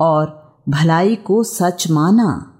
और भलाई को सच माना।